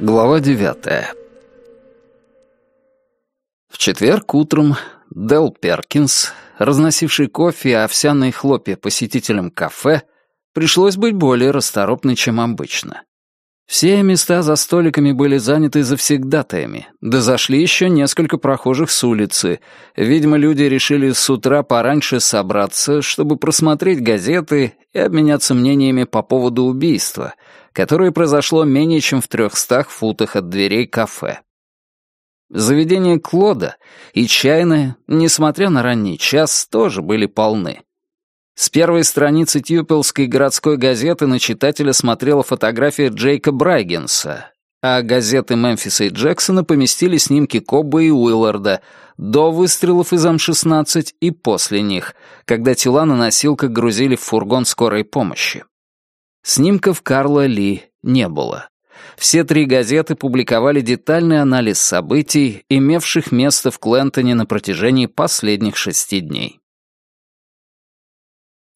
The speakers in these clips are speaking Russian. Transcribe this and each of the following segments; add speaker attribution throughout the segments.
Speaker 1: Глава девятая В четверг утром Дел Перкинс, разносивший кофе и овсяные хлопья посетителям кафе, пришлось быть более расторопной, чем обычно. Все места за столиками были заняты завсегдатаями, да зашли еще несколько прохожих с улицы. Видимо, люди решили с утра пораньше собраться, чтобы просмотреть газеты и обменяться мнениями по поводу убийства, которое произошло менее чем в трехстах футах от дверей кафе. Заведение Клода и чайная, несмотря на ранний час, тоже были полны. С первой страницы Тьюпелской городской газеты на читателя смотрела фотография Джейка Брайгенса, а газеты Мемфиса и Джексона поместили снимки Кобба и Уилларда до выстрелов из М-16 и после них, когда тела на носилках грузили в фургон скорой помощи. Снимков Карла Ли не было. Все три газеты публиковали детальный анализ событий, имевших место в Клентоне на протяжении последних шести дней.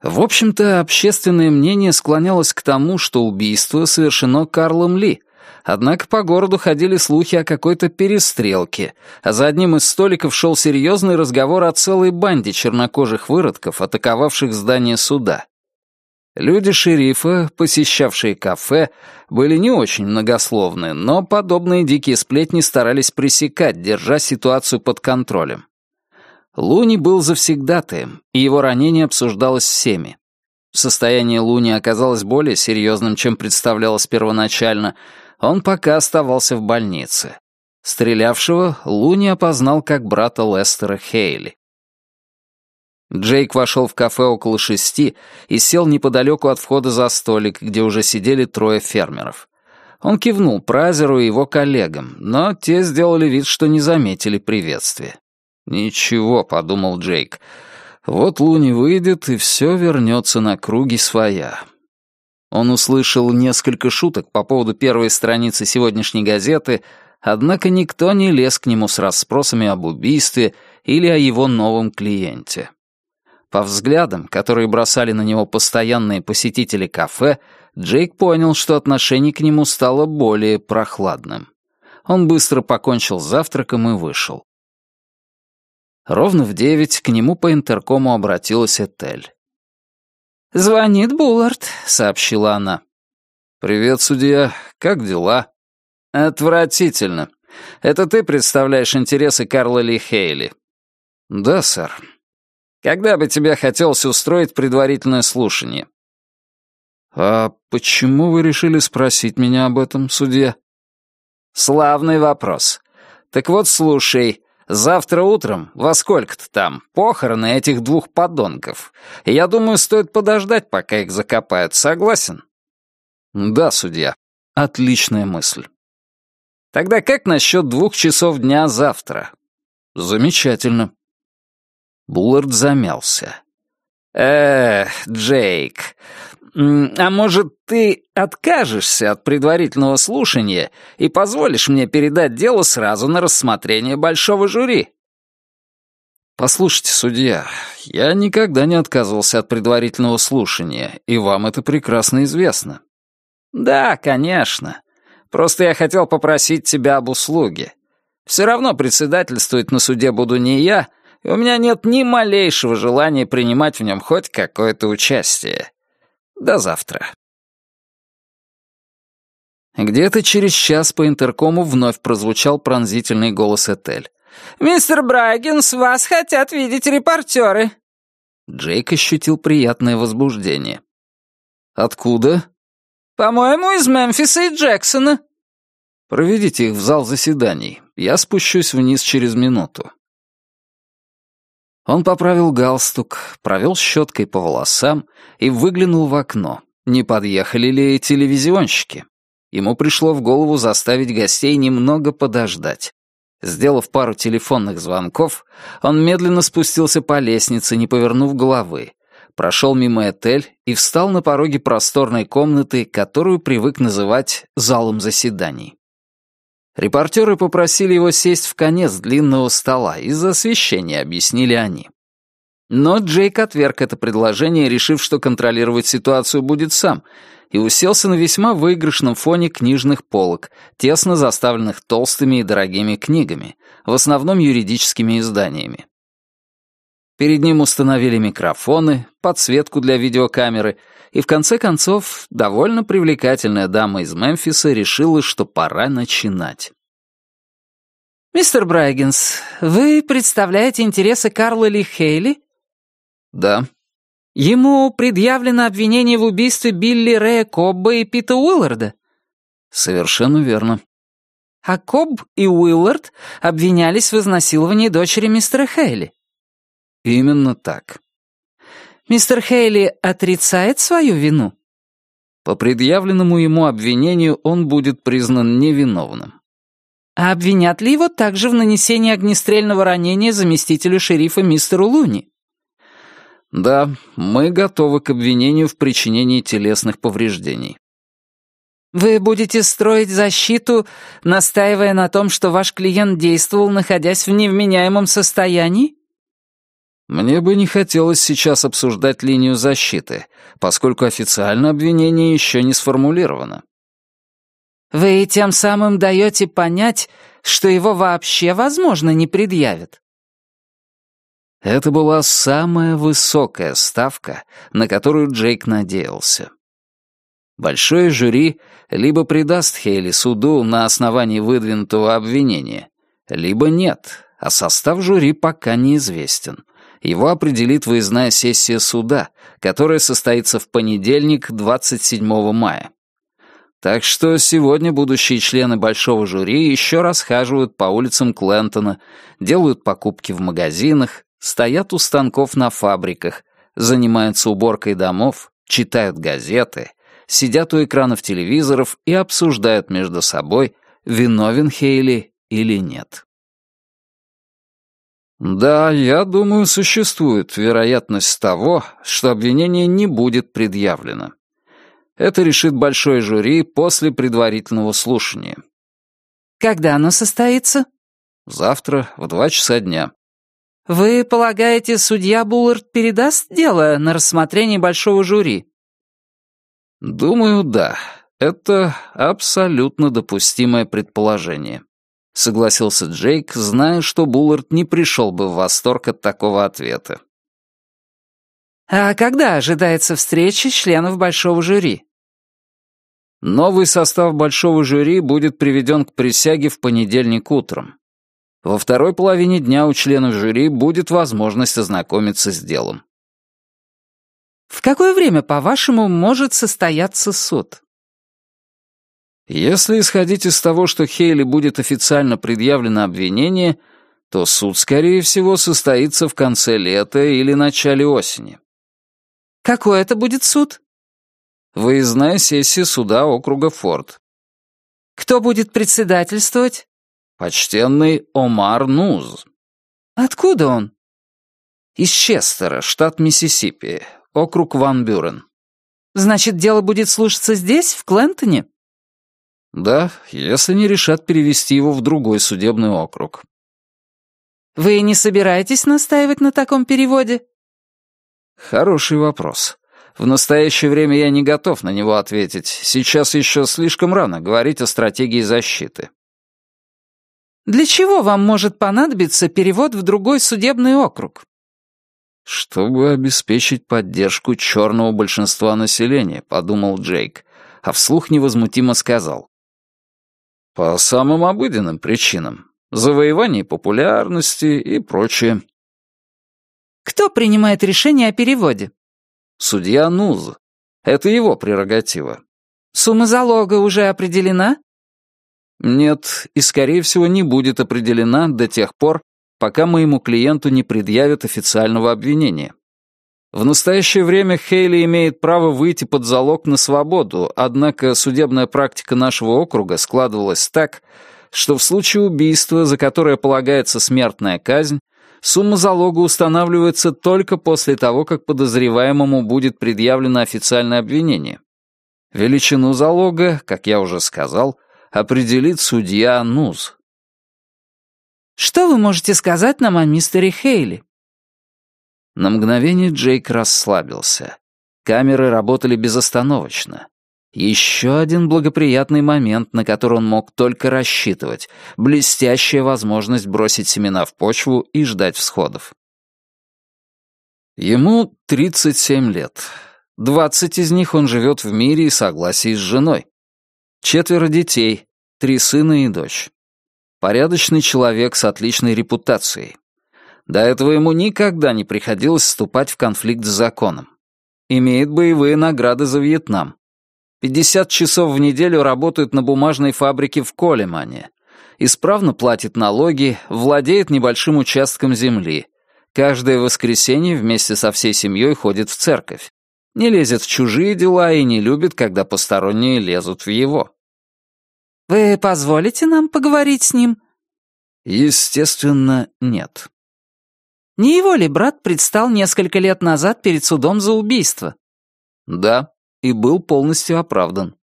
Speaker 1: В общем-то, общественное мнение склонялось к тому, что убийство совершено Карлом Ли, однако по городу ходили слухи о какой-то перестрелке, а за одним из столиков шел серьезный разговор о целой банде чернокожих выродков, атаковавших здание суда. Люди шерифа, посещавшие кафе, были не очень многословны, но подобные дикие сплетни старались пресекать, держа ситуацию под контролем. Луни был завсегдатаем, и его ранение обсуждалось всеми. Состояние Луни оказалось более серьезным, чем представлялось первоначально. Он пока оставался в больнице. Стрелявшего Луни опознал как брата Лестера Хейли. Джейк вошел в кафе около шести и сел неподалеку от входа за столик, где уже сидели трое фермеров. Он кивнул Празеру и его коллегам, но те сделали вид, что не заметили приветствия. «Ничего», — подумал Джейк. «Вот Луни выйдет, и все вернется на круги своя». Он услышал несколько шуток по поводу первой страницы сегодняшней газеты, однако никто не лез к нему с расспросами об убийстве или о его новом клиенте. По взглядам, которые бросали на него постоянные посетители кафе, Джейк понял, что отношение к нему стало более прохладным. Он быстро покончил с завтраком и вышел. Ровно в девять к нему по интеркому обратилась Этель. «Звонит Буллард», — сообщила она. «Привет, судья. Как дела?» «Отвратительно. Это ты представляешь интересы Карла Ли Хейли?» «Да, сэр». «Когда бы тебе хотелось устроить предварительное слушание?» «А почему вы решили спросить меня об этом, судья?» «Славный вопрос. Так вот, слушай, Завтра утром, во сколько-то там, похороны этих двух подонков. я думаю, стоит подождать, пока их закопают. Согласен? Да, судья. Отличная мысль. Тогда как насчет двух часов дня завтра? Замечательно. Буллард замялся. Эх, Джейк, а может, ты откажешься от предварительного слушания и позволишь мне передать дело сразу на рассмотрение большого жюри?» «Послушайте, судья, я никогда не отказывался от предварительного слушания, и вам это прекрасно известно». «Да, конечно. Просто я хотел попросить тебя об услуге. Все равно председательствовать на суде буду не я, и у меня нет ни малейшего желания принимать в нем хоть какое-то участие. До завтра. Где-то через час по интеркому вновь прозвучал пронзительный голос Этель. «Мистер Брайгенс, вас хотят видеть репортеры!» Джейк ощутил приятное возбуждение. «Откуда?» «По-моему, из Мемфиса и Джексона». «Проведите их в зал заседаний. Я спущусь вниз через минуту». Он поправил галстук, провел щеткой по волосам и выглянул в окно. Не подъехали ли телевизионщики? Ему пришло в голову заставить гостей немного подождать. Сделав пару телефонных звонков, он медленно спустился по лестнице, не повернув головы, прошел мимо Этель и встал на пороге просторной комнаты, которую привык называть залом заседаний. Репортеры попросили его сесть в конец длинного стола, из-за освещения, объяснили они. Но Джейк отверг это предложение, решив, что контролировать ситуацию будет сам, и уселся на весьма выигрышном фоне книжных полок, тесно заставленных толстыми и дорогими книгами, в основном юридическими изданиями. Перед ним установили микрофоны, подсветку для видеокамеры, и в конце концов довольно привлекательная дама из Мемфиса решила, что пора начинать.
Speaker 2: «Мистер Брайгенс, вы представляете интересы Карла Ли Хейли?»
Speaker 1: «Да».
Speaker 2: «Ему предъявлено обвинение в убийстве Билли Рэя Кобба и Пита Уилларда?»
Speaker 1: «Совершенно верно».
Speaker 2: «А Кобб и Уиллард обвинялись в изнасиловании дочери мистера Хейли?»
Speaker 1: «Именно так».
Speaker 2: «Мистер Хейли отрицает свою вину?»
Speaker 1: По предъявленному ему обвинению он будет признан невиновным.
Speaker 2: А обвинят ли его также в нанесении огнестрельного ранения заместителю шерифа мистеру Луни?
Speaker 1: Да, мы готовы к обвинению в причинении телесных повреждений.
Speaker 2: Вы будете строить защиту, настаивая на том, что ваш клиент действовал, находясь в невменяемом состоянии?
Speaker 1: Мне бы не хотелось сейчас обсуждать линию защиты, поскольку официально обвинение еще не сформулировано.
Speaker 2: Вы тем самым даете понять, что его вообще, возможно, не предъявят.
Speaker 1: Это была самая высокая ставка, на которую Джейк надеялся. Большое жюри либо предаст Хейли суду на основании выдвинутого обвинения, либо нет, а состав жюри пока неизвестен. Его определит выездная сессия суда, которая состоится в понедельник, 27 мая. Так что сегодня будущие члены большого жюри еще расхаживают по улицам Клентона, делают покупки в магазинах, стоят у станков на фабриках, занимаются уборкой домов, читают газеты, сидят у экранов телевизоров и обсуждают между собой, виновен Хейли или нет. Да, я думаю, существует вероятность того, что обвинение не будет предъявлено. Это решит большое жюри после предварительного слушания.
Speaker 2: Когда оно состоится?
Speaker 1: Завтра в два часа дня.
Speaker 2: Вы полагаете, судья Буллард передаст дело на рассмотрение большого жюри?
Speaker 1: Думаю, да. Это абсолютно допустимое предположение. Согласился Джейк, зная, что Буллард не пришел бы в восторг от такого ответа.
Speaker 2: А когда ожидается встреча членов большого жюри?
Speaker 1: Новый состав большого жюри будет приведен к присяге в понедельник утром. Во второй половине дня у членов жюри будет возможность ознакомиться с делом.
Speaker 2: В какое время, по-вашему, может состояться суд?
Speaker 1: Если исходить из того, что Хейли будет официально предъявлено обвинение, то суд, скорее всего, состоится в конце лета или начале осени.
Speaker 2: Какой это будет суд?
Speaker 1: Выездная сессия суда округа Форд.
Speaker 2: Кто будет председательствовать?
Speaker 1: Почтенный Омар Нуз.
Speaker 2: Откуда он?
Speaker 1: Из Честера, штат Миссисипи, округ Ван Бюрен.
Speaker 2: Значит, дело будет слушаться здесь, в Клентоне?
Speaker 1: Да, если не решат перевести его в другой судебный округ.
Speaker 2: Вы не собираетесь настаивать на таком переводе?
Speaker 1: Хороший вопрос. В настоящее время я не готов на него ответить. Сейчас еще слишком рано говорить о стратегии защиты.
Speaker 2: Для чего вам может понадобиться перевод в другой судебный округ?
Speaker 1: Чтобы обеспечить поддержку черного большинства населения, подумал Джейк, а вслух невозмутимо сказал. По самым обыденным причинам. Завоевание популярности и прочее.
Speaker 2: Кто принимает решение о переводе?
Speaker 1: Судья Нуз. Это его прерогатива.
Speaker 2: Сумма залога уже определена?
Speaker 1: Нет, и, скорее всего, не будет определена до тех пор, пока моему клиенту не предъявят официального обвинения. В настоящее время Хейли имеет право выйти под залог на свободу, однако судебная практика нашего округа складывалась так, что в случае убийства, за которое полагается смертная казнь, Сумма залога устанавливается только после того, как подозреваемому будет предъявлено официальное обвинение. Величину залога, как я уже сказал, определит судья Нуз.
Speaker 2: «Что вы можете сказать нам о мистере Хейли?»
Speaker 1: На мгновение Джейк расслабился. Камеры работали безостановочно. Еще один благоприятный момент, на который он мог только рассчитывать. Блестящая возможность бросить семена в почву и ждать всходов. Ему 37 лет. 20 из них он живет в мире и согласии с женой. Четверо детей, три сына и дочь. Порядочный человек с отличной репутацией. До этого ему никогда не приходилось вступать в конфликт с законом. Имеет боевые награды за Вьетнам. 50 часов в неделю работает на бумажной фабрике в Колемане. Исправно платит налоги, владеет небольшим участком земли. Каждое воскресенье вместе со всей семьей ходит в церковь. Не лезет в чужие дела и не любит, когда посторонние лезут в его.
Speaker 2: «Вы позволите нам поговорить с ним?»
Speaker 1: Естественно, нет.
Speaker 2: Не его ли брат предстал несколько лет назад перед судом за убийство?
Speaker 1: Да и был полностью оправдан.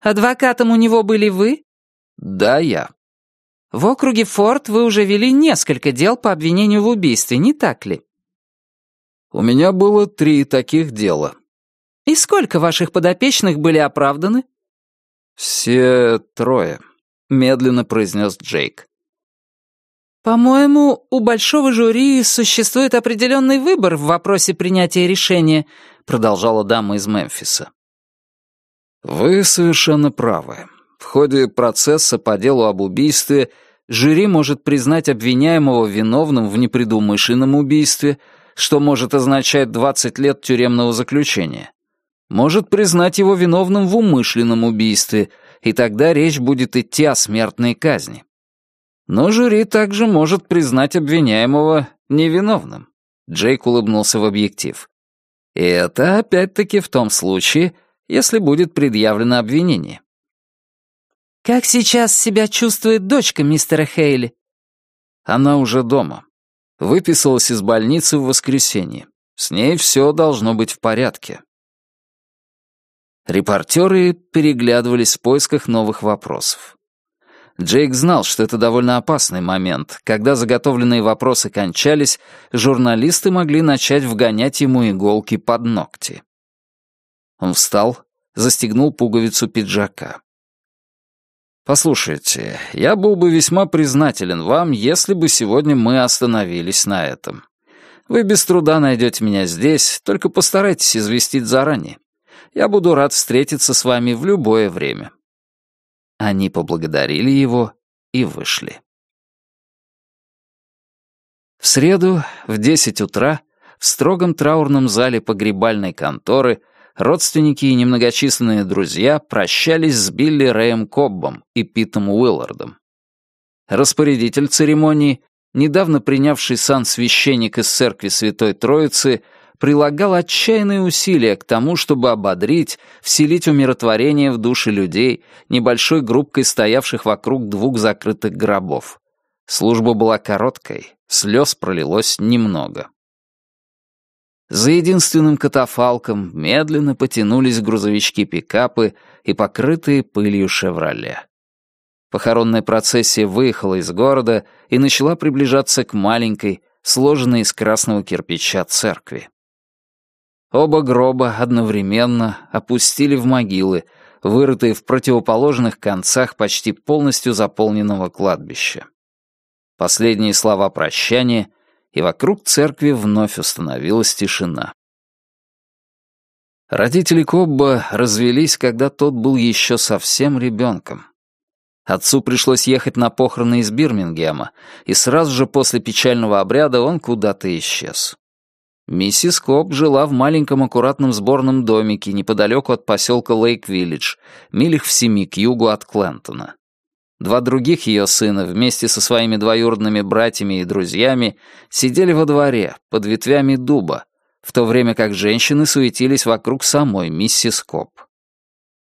Speaker 2: Адвокатом у него были вы?
Speaker 1: Да, я.
Speaker 2: В округе Форт вы уже вели несколько дел по обвинению в убийстве, не так ли?
Speaker 1: У меня было три таких дела.
Speaker 2: И сколько ваших подопечных были оправданы?
Speaker 1: Все трое, медленно произнес Джейк.
Speaker 2: «По-моему, у большого жюри существует определенный выбор в вопросе принятия решения», продолжала дама из Мемфиса.
Speaker 1: «Вы совершенно правы. В ходе процесса по делу об убийстве жюри может признать обвиняемого виновным в непредумышленном убийстве, что может означать 20 лет тюремного заключения. Может признать его виновным в умышленном убийстве, и тогда речь будет идти о смертной казни. Но жюри также может признать обвиняемого невиновным. Джейк улыбнулся в объектив. И это опять-таки в том случае, если будет предъявлено обвинение.
Speaker 2: «Как сейчас себя чувствует дочка мистера Хейли?»
Speaker 1: Она уже дома. Выписалась из больницы в воскресенье. С ней все должно быть в порядке. Репортеры переглядывались в поисках новых вопросов. Джейк знал, что это довольно опасный момент. Когда заготовленные вопросы кончались, журналисты могли начать вгонять ему иголки под ногти. Он встал, застегнул пуговицу пиджака. «Послушайте, я был бы весьма признателен вам, если бы сегодня мы остановились на этом. Вы без труда найдете меня здесь, только постарайтесь известить заранее. Я буду рад встретиться с вами в любое время. Они поблагодарили его и вышли. В среду в десять утра в строгом траурном зале погребальной конторы родственники и немногочисленные друзья прощались с Билли Рэем Коббом и Питом Уиллардом. Распорядитель церемонии, недавно принявший сан священник из церкви Святой Троицы, прилагал отчаянные усилия к тому, чтобы ободрить, вселить умиротворение в души людей, небольшой группкой стоявших вокруг двух закрытых гробов. Служба была короткой, слез пролилось немного. За единственным катафалком медленно потянулись грузовички-пикапы и покрытые пылью «Шевроле». Похоронная процессия выехала из города и начала приближаться к маленькой, сложенной из красного кирпича церкви. Оба гроба одновременно опустили в могилы, вырытые в противоположных концах почти полностью заполненного кладбища. Последние слова прощания, и вокруг церкви вновь установилась тишина. Родители Кобба развелись, когда тот был еще совсем ребенком. Отцу пришлось ехать на похороны из Бирмингема, и сразу же после печального обряда он куда-то исчез. Миссис Коп жила в маленьком аккуратном сборном домике неподалеку от поселка Лейк-Виллидж, милях в семи к югу от Клентона. Два других ее сына вместе со своими двоюродными братьями и друзьями сидели во дворе, под ветвями дуба, в то время как женщины суетились вокруг самой миссис Коп.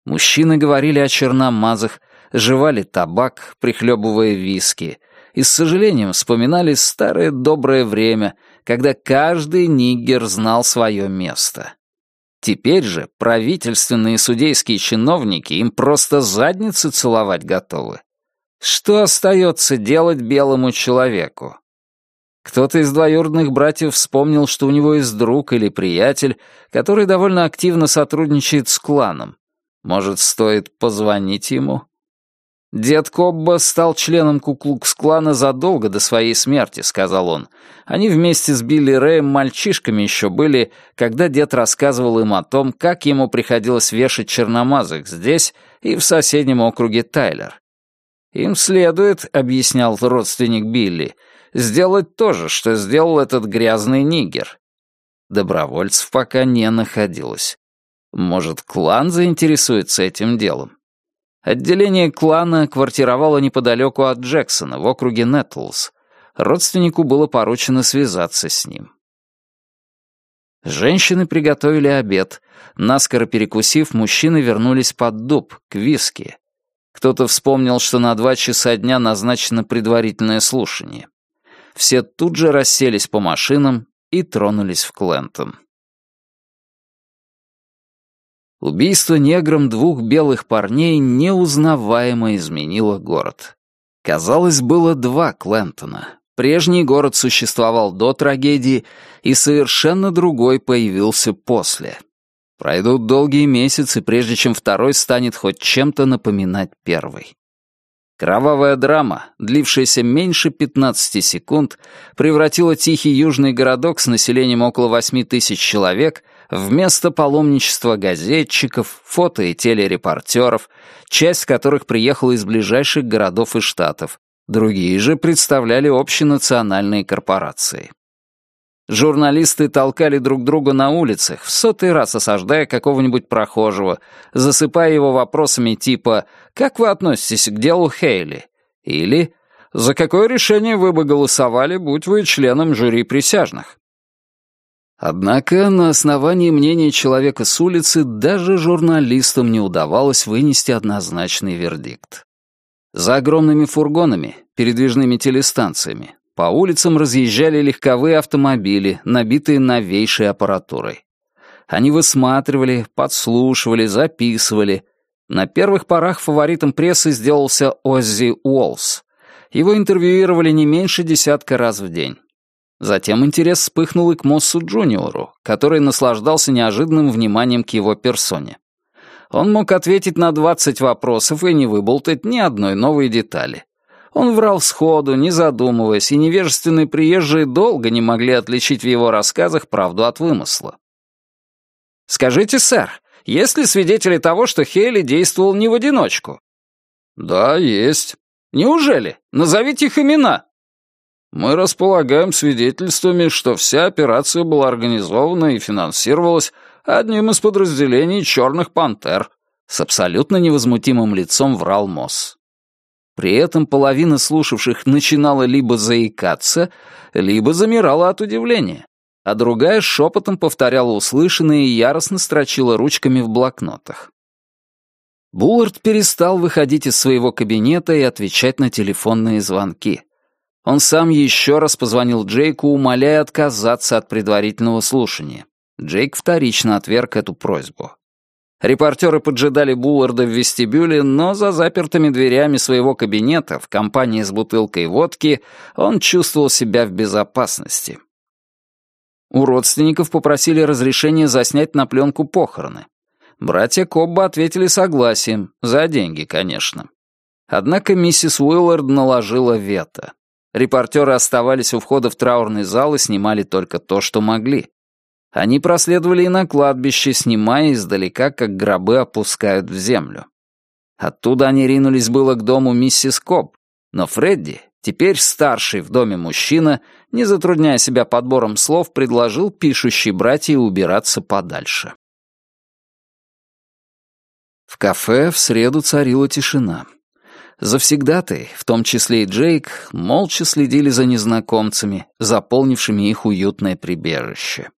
Speaker 1: Мужчины говорили о черномазах, жевали табак, прихлебывая виски, и с сожалением вспоминали старое доброе время — когда каждый ниггер знал свое место. Теперь же правительственные судейские чиновники им просто задницы целовать готовы. Что остается делать белому человеку? Кто-то из двоюродных братьев вспомнил, что у него есть друг или приятель, который довольно активно сотрудничает с кланом. Может, стоит позвонить ему? «Дед Кобба стал членом Куклукс-клана задолго до своей смерти», — сказал он. Они вместе с Билли Рэем мальчишками еще были, когда дед рассказывал им о том, как ему приходилось вешать черномазых здесь и в соседнем округе Тайлер. «Им следует», — объяснял родственник Билли, — «сделать то же, что сделал этот грязный нигер». Добровольцев пока не находилось. Может, клан заинтересуется этим делом? Отделение клана квартировало неподалеку от Джексона, в округе Нетлс. Родственнику было поручено связаться с ним. Женщины приготовили обед. Наскоро перекусив, мужчины вернулись под дуб, к виски. Кто-то вспомнил, что на два часа дня назначено предварительное слушание. Все тут же расселись по машинам и тронулись в Клентон. Убийство негром двух белых парней неузнаваемо изменило город. Казалось, было два Клентона. Прежний город существовал до трагедии, и совершенно другой появился после. Пройдут долгие месяцы, прежде чем второй станет хоть чем-то напоминать первый. Кровавая драма, длившаяся меньше 15 секунд, превратила тихий южный городок с населением около 8 тысяч человек вместо паломничества газетчиков, фото- и телерепортеров, часть которых приехала из ближайших городов и штатов, другие же представляли общенациональные корпорации. Журналисты толкали друг друга на улицах, в сотый раз осаждая какого-нибудь прохожего, засыпая его вопросами типа «Как вы относитесь к делу Хейли?» или «За какое решение вы бы голосовали, будь вы членом жюри присяжных?» Однако на основании мнения человека с улицы даже журналистам не удавалось вынести однозначный вердикт. За огромными фургонами, передвижными телестанциями, по улицам разъезжали легковые автомобили, набитые новейшей аппаратурой. Они высматривали, подслушивали, записывали. На первых порах фаворитом прессы сделался Оззи Уолс. Его интервьюировали не меньше десятка раз в день. Затем интерес вспыхнул и к Моссу Джуниору, который наслаждался неожиданным вниманием к его персоне. Он мог ответить на 20 вопросов и не выболтать ни одной новой детали. Он врал сходу, не задумываясь, и невежественные приезжие долго не могли отличить в его рассказах правду от вымысла. «Скажите, сэр, есть ли свидетели того, что Хейли действовал не в одиночку?» «Да, есть». «Неужели? Назовите их имена». Мы располагаем свидетельствами, что вся операция была организована и финансировалась одним из подразделений «Черных пантер», с абсолютно невозмутимым лицом врал Мосс. При этом половина слушавших начинала либо заикаться, либо замирала от удивления, а другая шепотом повторяла услышанное и яростно строчила ручками в блокнотах. Буллард перестал выходить из своего кабинета и отвечать на телефонные звонки. Он сам еще раз позвонил Джейку, умоляя отказаться от предварительного слушания. Джейк вторично отверг эту просьбу. Репортеры поджидали Булларда в вестибюле, но за запертыми дверями своего кабинета в компании с бутылкой водки он чувствовал себя в безопасности. У родственников попросили разрешения заснять на пленку похороны. Братья Кобба ответили согласием, за деньги, конечно. Однако миссис Уиллард наложила вето. Репортеры оставались у входа в траурный зал и снимали только то, что могли. Они проследовали и на кладбище, снимая издалека, как гробы опускают в землю. Оттуда они ринулись было к дому миссис Коб, но Фредди, теперь старший в доме мужчина, не затрудняя себя подбором слов, предложил пишущей братья убираться подальше. В кафе в среду царила тишина. Завсегдаты, в том числе и Джейк, молча следили за незнакомцами, заполнившими их уютное прибежище.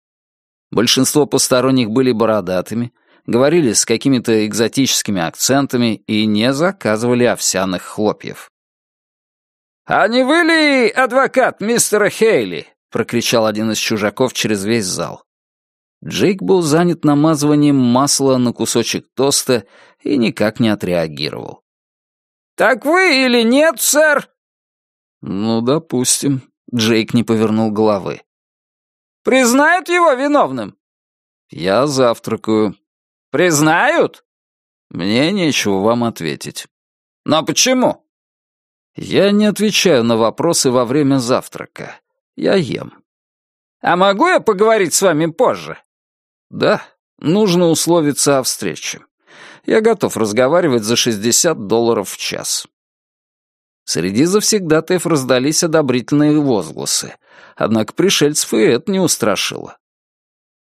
Speaker 1: Большинство посторонних были бородатыми, говорили с какими-то экзотическими акцентами и не заказывали овсяных хлопьев. «А не вы ли адвокат мистера Хейли?» — прокричал один из чужаков через весь зал. Джейк был занят намазыванием масла на кусочек тоста и никак не отреагировал.
Speaker 3: «Так вы или нет, сэр?»
Speaker 1: «Ну, допустим», — Джейк не повернул головы.
Speaker 3: «Признают его виновным?»
Speaker 1: «Я завтракаю».
Speaker 3: «Признают?»
Speaker 1: «Мне нечего вам ответить».
Speaker 3: «Но почему?»
Speaker 1: «Я не отвечаю на вопросы во время завтрака. Я ем».
Speaker 3: «А могу я поговорить с вами позже?»
Speaker 1: «Да, нужно условиться о встрече. Я готов разговаривать за 60 долларов в час». Среди завсегдатаев раздались одобрительные возгласы, однако пришельцев и это не устрашило.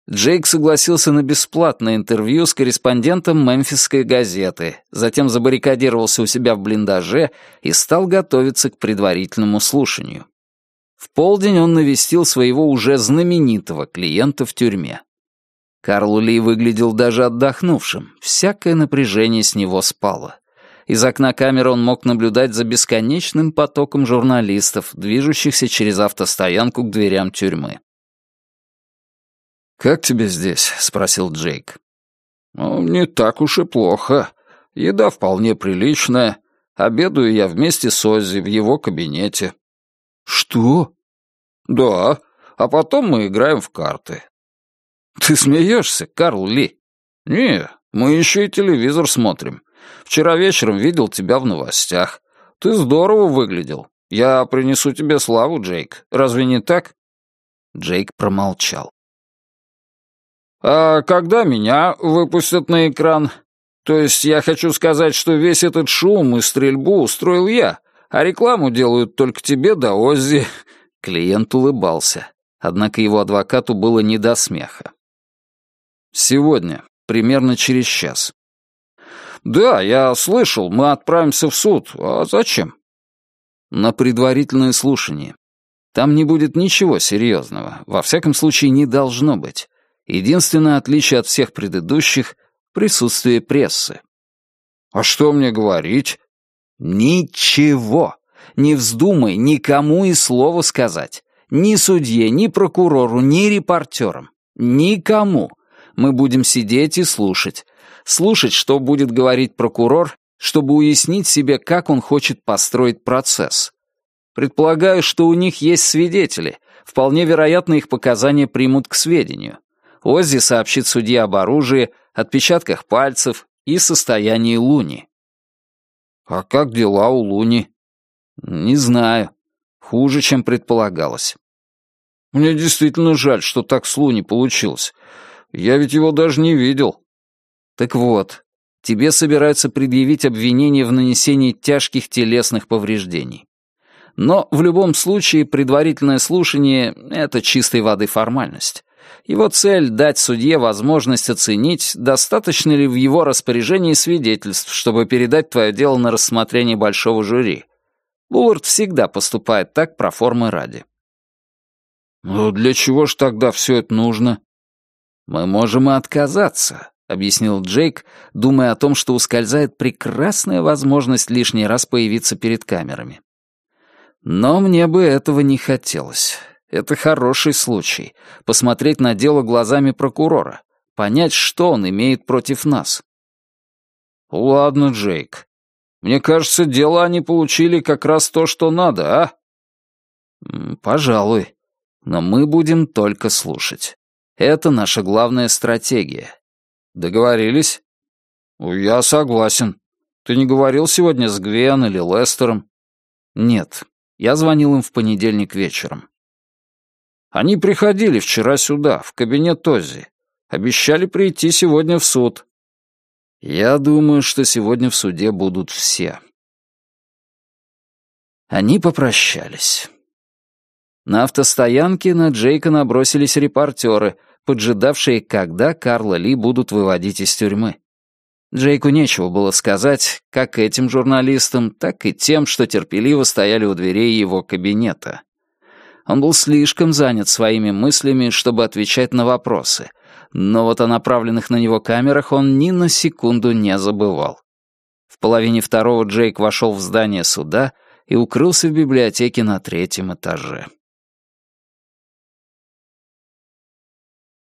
Speaker 1: Джейк согласился на бесплатное интервью с корреспондентом Мемфисской газеты, затем забаррикадировался у себя в блиндаже и стал готовиться к предварительному слушанию. В полдень он навестил своего уже знаменитого клиента в тюрьме. Карл Ли выглядел даже отдохнувшим, всякое напряжение с него спало. Из окна камеры он мог наблюдать за бесконечным потоком журналистов, движущихся через автостоянку к дверям тюрьмы. «Как тебе здесь?» — спросил Джейк.
Speaker 4: «Ну, не так уж и плохо. Еда вполне приличная. Обедаю я вместе с Оззи в его кабинете».
Speaker 1: «Что?»
Speaker 4: «Да, а потом мы играем в карты.
Speaker 1: «Ты смеешься, Карл Ли?»
Speaker 4: «Не, мы еще и телевизор смотрим. Вчера вечером видел тебя в новостях. Ты здорово выглядел. Я принесу тебе славу, Джейк. Разве не так?»
Speaker 1: Джейк промолчал.
Speaker 4: «А когда меня выпустят на экран? То есть я хочу сказать, что весь этот шум и стрельбу устроил я, а рекламу делают только тебе да Оззи».
Speaker 1: Клиент улыбался, однако его адвокату было не до смеха. Сегодня, примерно через час.
Speaker 4: Да, я слышал, мы отправимся в суд. А зачем?
Speaker 1: На предварительное слушание. Там не будет ничего серьезного. Во всяком случае, не должно быть. Единственное отличие от всех предыдущих — присутствие прессы.
Speaker 4: А что мне говорить?
Speaker 1: Ничего. Не вздумай никому и слова сказать. Ни судье, ни прокурору, ни репортерам. Никому мы будем сидеть и слушать. Слушать, что будет говорить прокурор, чтобы уяснить себе, как он хочет построить процесс. Предполагаю, что у них есть свидетели. Вполне вероятно, их показания примут к сведению. Оззи сообщит судье об оружии, отпечатках пальцев и состоянии Луни.
Speaker 4: «А как дела у Луни?»
Speaker 1: «Не знаю. Хуже, чем предполагалось».
Speaker 4: «Мне действительно жаль, что так с Луни получилось. Я ведь его даже не видел».
Speaker 1: «Так вот, тебе собираются предъявить обвинение в нанесении тяжких телесных повреждений. Но в любом случае предварительное слушание — это чистой воды формальность. Его цель — дать судье возможность оценить, достаточно ли в его распоряжении свидетельств, чтобы передать твое дело на рассмотрение большого жюри. Буллард всегда поступает так про формы ради.
Speaker 4: «Ну для чего ж тогда все это нужно?»
Speaker 1: «Мы можем и отказаться», — объяснил Джейк, думая о том, что ускользает прекрасная возможность лишний раз появиться перед камерами. «Но мне бы этого не хотелось. Это хороший случай — посмотреть на дело глазами прокурора, понять, что он имеет против нас».
Speaker 4: «Ладно, Джейк. Мне кажется, дело они получили как раз то, что надо, а?»
Speaker 1: «Пожалуй. Но мы будем только слушать. Это наша главная стратегия. Договорились?
Speaker 4: Я согласен. Ты не говорил сегодня с Гвен или Лестером?
Speaker 1: Нет. Я звонил им в понедельник вечером.
Speaker 4: Они приходили вчера сюда, в кабинет Този. Обещали прийти сегодня в суд.
Speaker 1: Я думаю, что сегодня в суде будут все. Они попрощались. На автостоянке на Джейка набросились репортеры, поджидавшие, когда Карла Ли будут выводить из тюрьмы. Джейку нечего было сказать как этим журналистам, так и тем, что терпеливо стояли у дверей его кабинета. Он был слишком занят своими мыслями, чтобы отвечать на вопросы, но вот о направленных на него камерах он ни на секунду не забывал. В половине второго Джейк вошел в здание суда и укрылся в библиотеке на третьем этаже.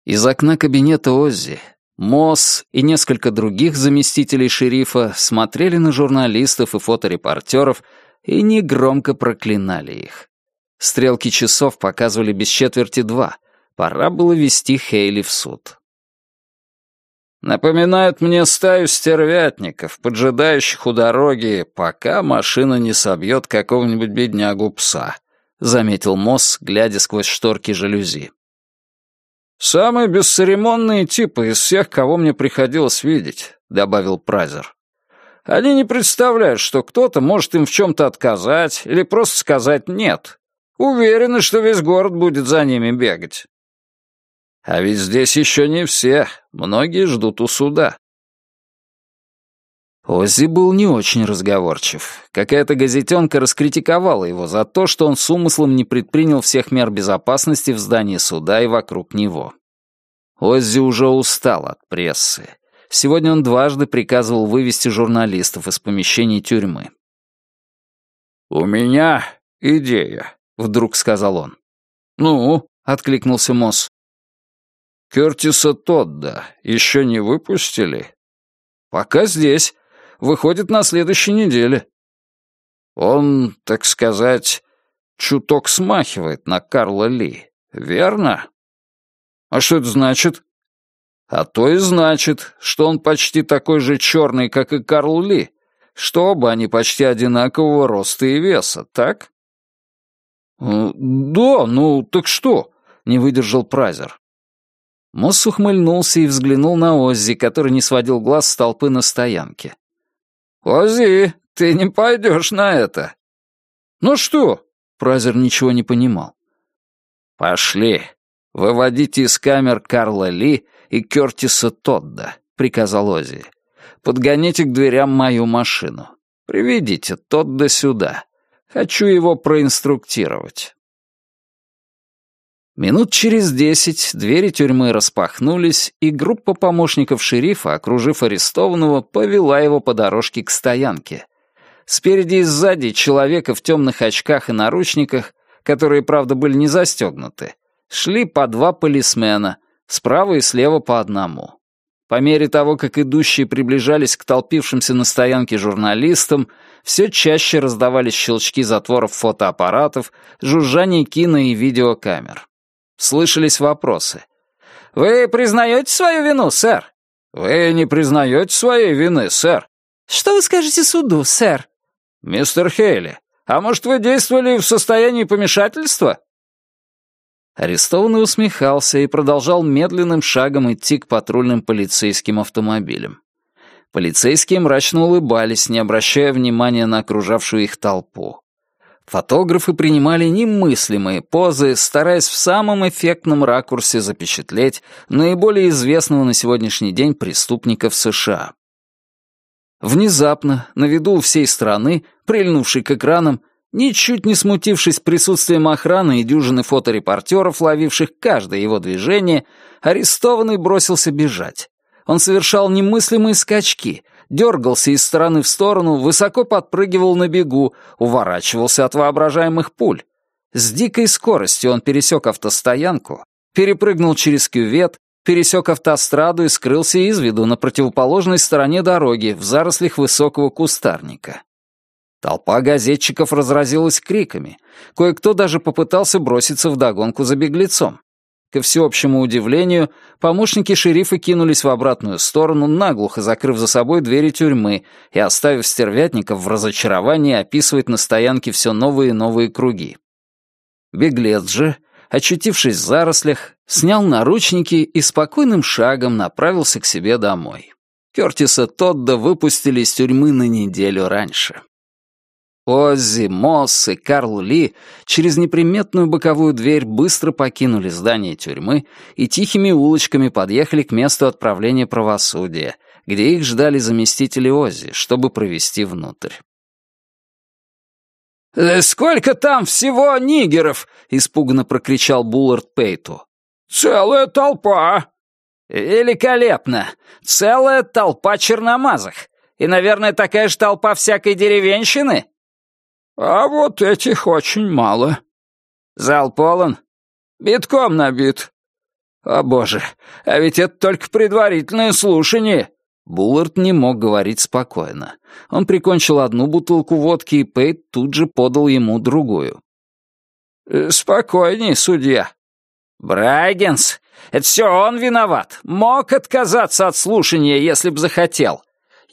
Speaker 1: Из окна кабинета Оззи Мосс и несколько других заместителей шерифа смотрели на журналистов и фоторепортеров и негромко проклинали их. Стрелки часов показывали без четверти два. Пора было вести Хейли в суд.
Speaker 4: «Напоминает мне стаю стервятников, поджидающих у дороги, пока машина не собьет какого-нибудь беднягу-пса», — заметил Мосс, глядя сквозь шторки жалюзи. «Самые бесцеремонные типы из всех, кого мне приходилось видеть», — добавил Празер. «Они не представляют, что кто-то может им в чем-то отказать или просто сказать «нет». Уверены, что весь город будет за ними бегать. А ведь здесь еще не все. Многие ждут у суда.
Speaker 1: Оззи был не очень разговорчив. Какая-то газетенка раскритиковала его за то, что он с умыслом не предпринял всех мер безопасности в здании суда и вокруг него. Оззи уже устал от прессы. Сегодня он дважды приказывал вывести журналистов из помещений тюрьмы.
Speaker 4: «У меня идея», — вдруг сказал он.
Speaker 1: «Ну?» — откликнулся Мосс.
Speaker 4: Кертиса Тодда еще не выпустили?
Speaker 1: Пока здесь. Выходит на следующей неделе.
Speaker 4: Он, так сказать, чуток смахивает на Карла Ли, верно?
Speaker 1: А что это значит?
Speaker 4: А то и значит, что он почти такой же черный, как и Карл Ли, что оба они почти одинакового роста и веса, так?
Speaker 1: «Э, «Да, ну так что?» — не выдержал Празер. Мосс ухмыльнулся и взглянул на Оззи, который не сводил глаз с толпы на стоянке.
Speaker 4: «Оззи, ты не пойдешь на это!»
Speaker 1: «Ну что?» — Празер ничего не понимал.
Speaker 4: «Пошли. Выводите из камер Карла Ли и Кертиса Тодда», — приказал Оззи. «Подгоните к дверям мою машину. Приведите Тодда сюда. Хочу его проинструктировать».
Speaker 1: Минут через десять двери тюрьмы распахнулись, и группа помощников шерифа, окружив арестованного, повела его по дорожке к стоянке. Спереди и сзади человека в темных очках и наручниках, которые, правда, были не застегнуты, шли по два полисмена, справа и слева по одному. По мере того, как идущие приближались к толпившимся на стоянке журналистам, все чаще раздавались щелчки затворов фотоаппаратов, жужжание кино и видеокамер. Слышались вопросы. «Вы признаете свою вину, сэр?»
Speaker 4: «Вы не признаете своей вины, сэр?»
Speaker 2: «Что вы скажете суду, сэр?»
Speaker 4: «Мистер Хейли, а может, вы действовали в состоянии помешательства?»
Speaker 1: Арестованный усмехался и продолжал медленным шагом идти к патрульным полицейским автомобилям. Полицейские мрачно улыбались, не обращая внимания на окружавшую их толпу. Фотографы принимали немыслимые позы, стараясь в самом эффектном ракурсе запечатлеть наиболее известного на сегодняшний день преступника в США. Внезапно, на виду всей страны, прильнувший к экранам, ничуть не смутившись присутствием охраны и дюжины фоторепортеров, ловивших каждое его движение, арестованный бросился бежать. Он совершал немыслимые скачки, дергался из стороны в сторону, высоко подпрыгивал на бегу, уворачивался от воображаемых пуль. С дикой скоростью он пересек автостоянку, перепрыгнул через кювет, пересек автостраду и скрылся из виду на противоположной стороне дороги в зарослях высокого кустарника. Толпа газетчиков разразилась криками. Кое-кто даже попытался броситься в догонку за беглецом. Ко всеобщему удивлению, помощники шерифа кинулись в обратную сторону, наглухо закрыв за собой двери тюрьмы и оставив стервятников в разочаровании описывать на стоянке все новые и новые круги. Беглец же, очутившись в зарослях, снял наручники и спокойным шагом направился к себе домой. Кертиса Тодда выпустили из тюрьмы на неделю раньше. Оззи, Мосс и Карл Ли через неприметную боковую дверь быстро покинули здание тюрьмы и тихими улочками подъехали к месту отправления правосудия, где их ждали заместители Оззи, чтобы провести внутрь.
Speaker 3: «Э, «Сколько там всего нигеров?»
Speaker 1: — испуганно прокричал Буллард Пейту.
Speaker 3: «Целая толпа!»
Speaker 2: «Великолепно! Целая толпа черномазых! И, наверное, такая же толпа всякой деревенщины?»
Speaker 3: А вот этих очень мало.
Speaker 2: Зал полон?
Speaker 3: Битком набит. О боже, а ведь это только предварительное слушание.
Speaker 1: Буллард не мог говорить спокойно. Он прикончил одну бутылку водки, и Пейт тут же подал ему другую.
Speaker 3: «Э, «Спокойней, судья».
Speaker 4: «Брайгенс, это все он виноват. Мог отказаться от слушания, если б захотел.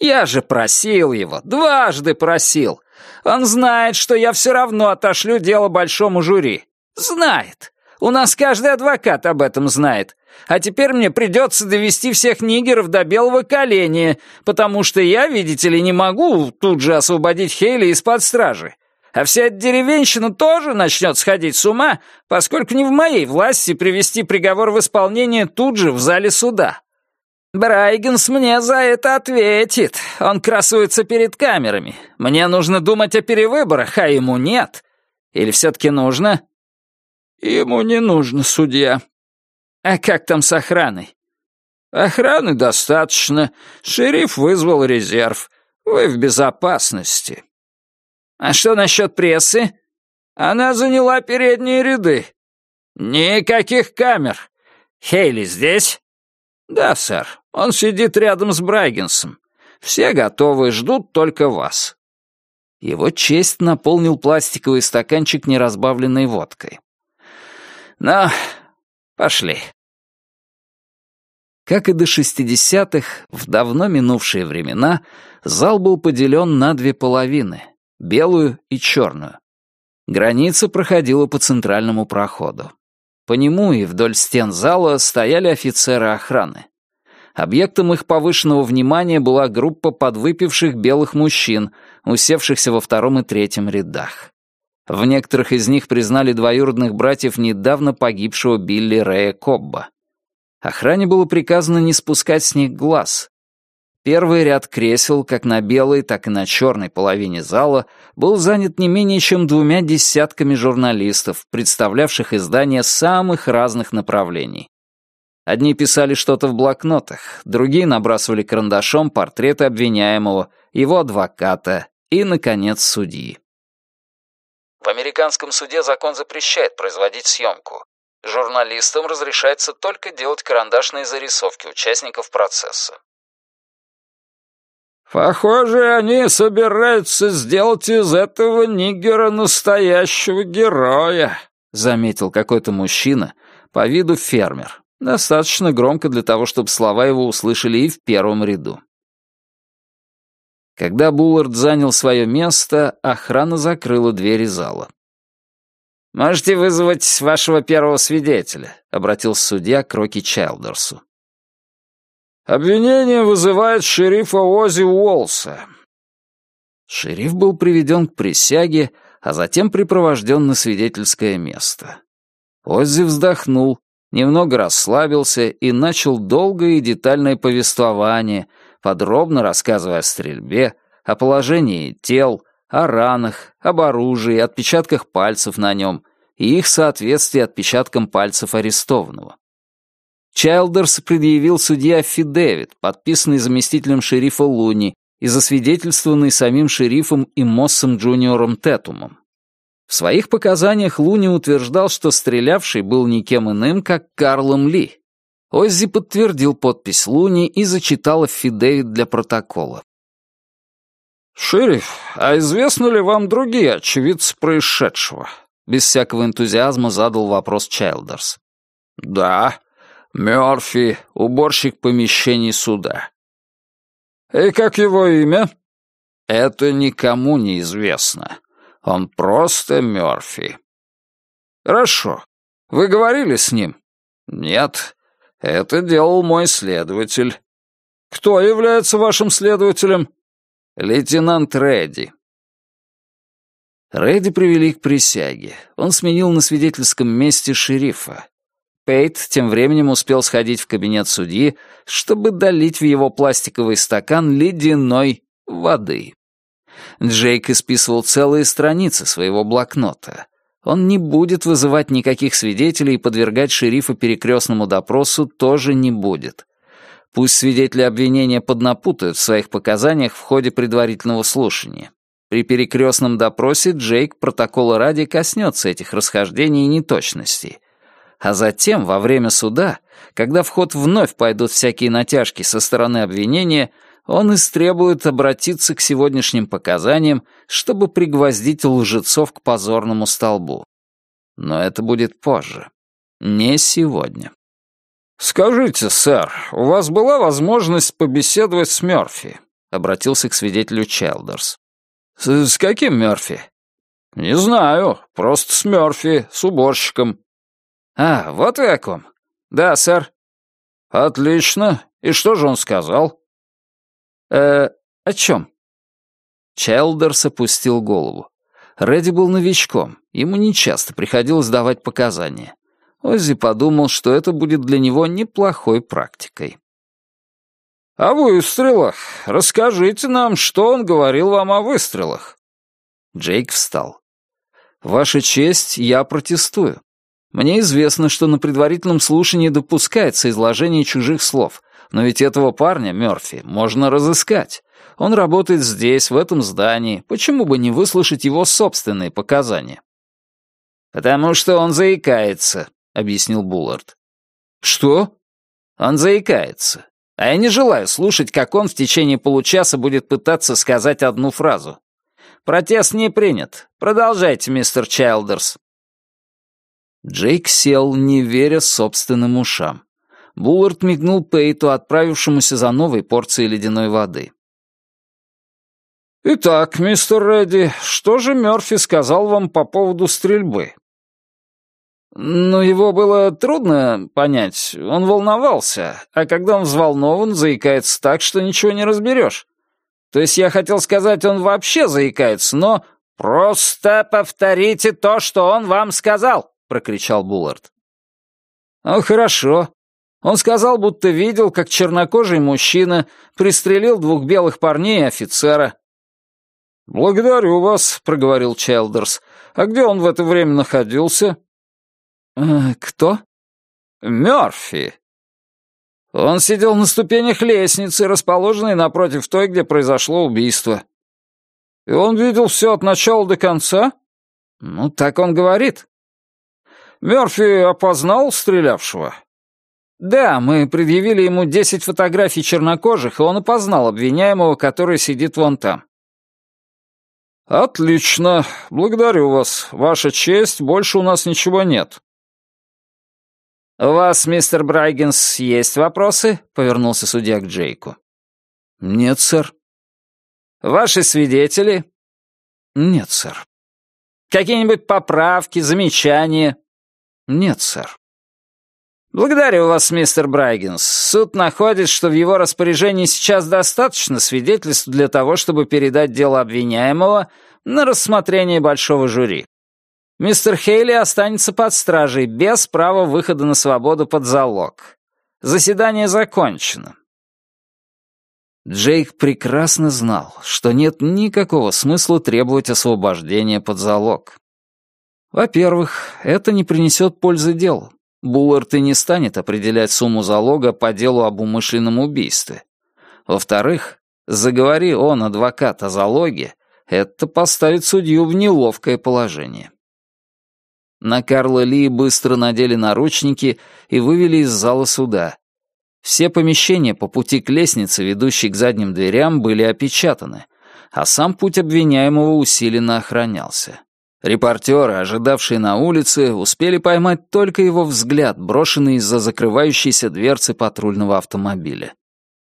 Speaker 4: Я же просил его, дважды просил. Он знает, что я все равно отошлю дело большому жюри. Знает. У нас каждый адвокат об этом знает. А теперь мне придется довести всех нигеров до белого коленя, потому что я, видите ли, не могу тут же освободить Хейли из-под стражи. А вся эта деревенщина тоже начнет сходить с ума, поскольку не в моей власти привести приговор в исполнение тут же в зале суда. Брайгенс мне за это ответит. Он красуется перед камерами. Мне нужно думать о перевыборах, а ему нет. Или все-таки нужно?
Speaker 3: Ему не нужно, судья.
Speaker 4: А как там с охраной?
Speaker 3: Охраны достаточно. Шериф вызвал резерв. Вы в безопасности.
Speaker 4: А что насчет прессы?
Speaker 3: Она заняла передние ряды.
Speaker 4: Никаких камер. Хейли здесь?
Speaker 3: Да, сэр. Он сидит рядом с Брайгенсом. Все готовы, ждут только вас.
Speaker 1: Его честь наполнил пластиковый стаканчик неразбавленной водкой.
Speaker 4: «Ну, пошли».
Speaker 1: Как и до шестидесятых, в давно минувшие времена зал был поделен на две половины — белую и черную. Граница проходила по центральному проходу. По нему и вдоль стен зала стояли офицеры охраны. Объектом их повышенного внимания была группа подвыпивших белых мужчин, усевшихся во втором и третьем рядах. В некоторых из них признали двоюродных братьев недавно погибшего Билли Рэя Кобба. Охране было приказано не спускать с них глаз. Первый ряд кресел, как на белой, так и на черной половине зала, был занят не менее чем двумя десятками журналистов, представлявших издания самых разных направлений. Одни писали что-то в блокнотах, другие набрасывали карандашом портреты обвиняемого, его адвоката и, наконец, судьи. В американском суде закон запрещает производить съемку. Журналистам разрешается только делать карандашные зарисовки участников процесса.
Speaker 3: «Похоже, они собираются сделать из этого нигера настоящего героя», —
Speaker 1: заметил какой-то мужчина, по виду фермер. Достаточно громко для того, чтобы слова его услышали и в первом ряду. Когда Буллард занял свое место, охрана закрыла двери зала.
Speaker 4: «Можете вызвать вашего первого свидетеля», — обратился судья к Рокки Чайлдерсу.
Speaker 3: Обвинение вызывает шерифа Ози Уолса.
Speaker 1: Шериф был приведен к присяге, а затем припровожден на свидетельское место. Оззи вздохнул, немного расслабился и начал долгое и детальное повествование, подробно рассказывая о стрельбе, о положении тел, о ранах, об оружии, отпечатках пальцев на нем и их соответствии отпечаткам пальцев арестованного. Чайлдерс предъявил судье аффидевит, подписанный заместителем шерифа Луни и засвидетельствованный самим шерифом и Моссом Джуниором Тетумом. В своих показаниях Луни утверждал, что стрелявший был никем иным, как Карлом Ли. Оззи подтвердил подпись Луни и зачитал аффидевит для протокола.
Speaker 3: «Шериф, а известны ли вам другие очевидцы происшедшего?»
Speaker 1: Без всякого энтузиазма задал вопрос Чайлдерс.
Speaker 3: «Да, Мёрфи, уборщик помещений суда». «И как его имя?»
Speaker 1: «Это никому не известно. Он просто Мёрфи».
Speaker 3: «Хорошо. Вы говорили с ним?»
Speaker 1: «Нет. Это делал мой следователь».
Speaker 3: «Кто является вашим следователем?»
Speaker 1: «Лейтенант Редди». Редди привели к присяге. Он сменил на свидетельском месте шерифа. Пейт тем временем успел сходить в кабинет судьи, чтобы долить в его пластиковый стакан ледяной воды. Джейк исписывал целые страницы своего блокнота. Он не будет вызывать никаких свидетелей и подвергать шерифа перекрестному допросу тоже не будет. Пусть свидетели обвинения поднапутают в своих показаниях в ходе предварительного слушания. При перекрестном допросе Джейк протокола ради коснется этих расхождений и неточностей. А затем, во время суда, когда в ход вновь пойдут всякие натяжки со стороны обвинения, он истребует обратиться к сегодняшним показаниям, чтобы пригвоздить лжецов к позорному столбу. Но это будет позже. Не сегодня.
Speaker 3: «Скажите, сэр, у вас была возможность побеседовать с Мёрфи?» — обратился к свидетелю Чайлдерс.
Speaker 1: «С, «С каким Мёрфи?»
Speaker 3: «Не знаю, просто с Мёрфи, с уборщиком».
Speaker 1: «А, вот вы о ком?» «Да, сэр».
Speaker 3: «Отлично. И что же он сказал?»
Speaker 1: «Э, о чем?» Чайлдерс опустил голову. Редди был новичком, ему нечасто приходилось давать показания. Оззи подумал, что это будет для него неплохой практикой.
Speaker 3: «О выстрелах. Расскажите нам, что он говорил вам о выстрелах».
Speaker 1: Джейк встал. «Ваша честь, я протестую. Мне известно, что на предварительном слушании допускается изложение чужих слов, но ведь этого парня, Мёрфи, можно разыскать. Он работает здесь, в этом здании. Почему бы не выслушать его собственные показания?»
Speaker 3: «Потому что он заикается», — объяснил Буллард.
Speaker 1: «Что?»
Speaker 3: «Он заикается. А я не желаю слушать, как он в течение получаса будет пытаться сказать одну фразу. Протест не принят. Продолжайте, мистер Чайлдерс».
Speaker 1: Джейк сел, не веря собственным ушам. Буллард мигнул Пейту, отправившемуся за новой порцией ледяной воды.
Speaker 3: «Итак, мистер Редди, что же Мёрфи сказал вам по поводу стрельбы?»
Speaker 1: «Ну, его было трудно понять. Он волновался, а когда он взволнован, заикается так, что ничего не разберешь. То есть я хотел сказать, он вообще заикается, но...»
Speaker 3: «Просто повторите то, что он вам сказал!» — прокричал Буллард.
Speaker 1: «Ну, хорошо. Он сказал, будто видел, как чернокожий мужчина пристрелил двух белых парней и офицера».
Speaker 3: «Благодарю вас», — проговорил Чайлдерс. «А где он в это время находился?»
Speaker 1: «Э, «Кто?»
Speaker 3: «Мёрфи».
Speaker 1: «Он сидел на ступенях лестницы, расположенной напротив той, где произошло убийство».
Speaker 3: «И он видел все от начала до конца?»
Speaker 1: «Ну, так он говорит».
Speaker 3: «Мёрфи опознал стрелявшего?»
Speaker 1: «Да, мы предъявили ему десять фотографий чернокожих, и он опознал обвиняемого, который сидит вон там».
Speaker 3: «Отлично. Благодарю вас. Ваша честь, больше у нас ничего нет».
Speaker 1: «У вас, мистер Брайгенс, есть вопросы?» — повернулся судья к Джейку.
Speaker 3: «Нет, сэр».
Speaker 1: «Ваши свидетели?»
Speaker 3: «Нет, сэр».
Speaker 1: «Какие-нибудь поправки, замечания?»
Speaker 3: «Нет, сэр».
Speaker 1: «Благодарю вас, мистер Брайгенс. Суд находит, что в его распоряжении сейчас достаточно свидетельств для того, чтобы передать дело обвиняемого на рассмотрение большого жюри. Мистер Хейли останется под стражей без права выхода на свободу под залог. Заседание закончено. Джейк прекрасно знал, что нет никакого смысла требовать освобождения под залог. Во-первых, это не принесет пользы делу. Буллард и не станет определять сумму залога по делу об умышленном убийстве. Во-вторых, заговори он, адвокат, о залоге, это поставит судью в неловкое положение. На Карла Ли быстро надели наручники и вывели из зала суда. Все помещения по пути к лестнице, ведущей к задним дверям, были опечатаны, а сам путь обвиняемого усиленно охранялся. Репортеры, ожидавшие на улице, успели поймать только его взгляд, брошенный из-за закрывающейся дверцы патрульного автомобиля.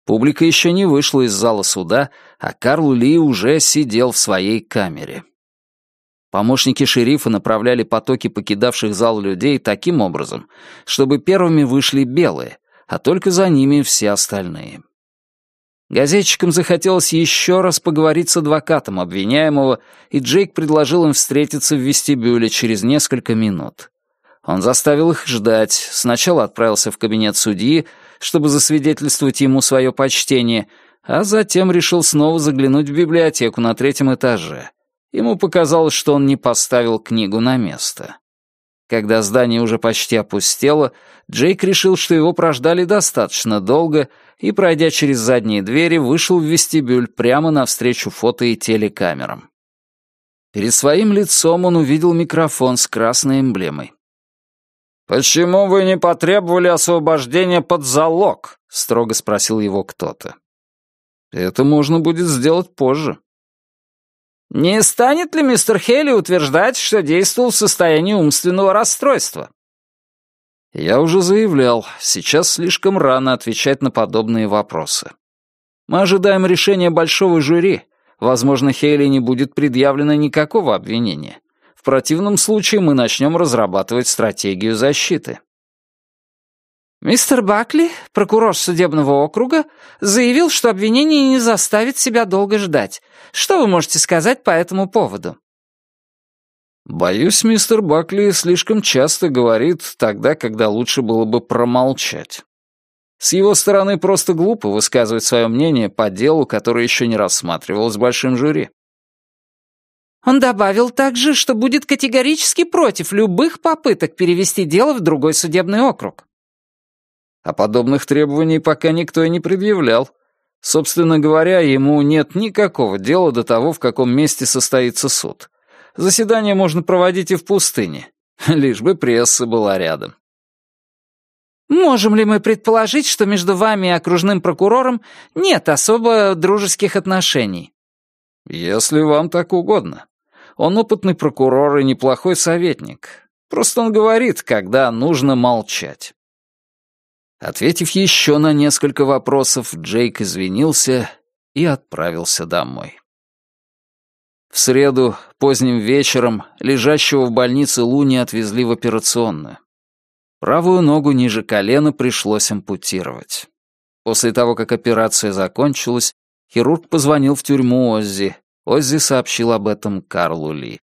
Speaker 1: Публика еще не вышла из зала суда, а Карл Ли уже сидел в своей камере. Помощники шерифа направляли потоки покидавших зал людей таким образом, чтобы первыми вышли белые, а только за ними все остальные. Газетчикам захотелось еще раз поговорить с адвокатом обвиняемого, и Джейк предложил им встретиться в вестибюле через несколько минут. Он заставил их ждать, сначала отправился в кабинет судьи, чтобы засвидетельствовать ему свое почтение, а затем решил снова заглянуть в библиотеку на третьем этаже — Ему показалось, что он не поставил книгу на место. Когда здание уже почти опустело, Джейк решил, что его прождали достаточно долго, и, пройдя через задние двери, вышел в вестибюль прямо навстречу фото и телекамерам. Перед своим лицом он увидел микрофон с красной эмблемой.
Speaker 3: «Почему вы не потребовали освобождения под залог?» — строго спросил его кто-то.
Speaker 1: «Это можно будет сделать позже».
Speaker 3: «Не станет ли мистер Хейли утверждать, что действовал в состоянии умственного расстройства?»
Speaker 1: Я уже заявлял, сейчас слишком рано отвечать на подобные вопросы. Мы ожидаем решения большого жюри. Возможно, Хейли не будет предъявлено никакого обвинения. В противном случае мы начнем разрабатывать стратегию защиты.
Speaker 2: Мистер Бакли, прокурор судебного округа, заявил, что обвинение не заставит себя долго ждать. Что вы можете сказать по этому поводу?
Speaker 1: Боюсь, мистер Бакли слишком часто говорит тогда, когда лучше было бы промолчать. С его стороны просто глупо высказывать свое мнение по делу, которое еще не рассматривалось большим жюри.
Speaker 2: Он добавил также, что будет категорически против любых попыток перевести дело в другой судебный округ.
Speaker 1: А подобных требований пока никто и не предъявлял. Собственно говоря, ему нет никакого дела до того, в каком месте состоится суд. Заседание можно проводить и в пустыне, лишь бы пресса была рядом.
Speaker 2: Можем ли мы предположить, что между вами и окружным прокурором нет особо дружеских отношений?
Speaker 1: Если вам так угодно. Он опытный прокурор и неплохой советник. Просто он говорит, когда нужно молчать. Ответив еще на несколько вопросов, Джейк извинился и отправился домой. В среду, поздним вечером, лежащего в больнице Луни отвезли в операционную. Правую ногу ниже колена пришлось ампутировать. После того, как операция закончилась, хирург позвонил в тюрьму Оззи, Оззи сообщил об этом Карлу Ли.